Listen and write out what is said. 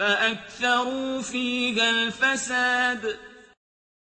فَأَكْثَرُوا فِيهَا الْفَسَادَ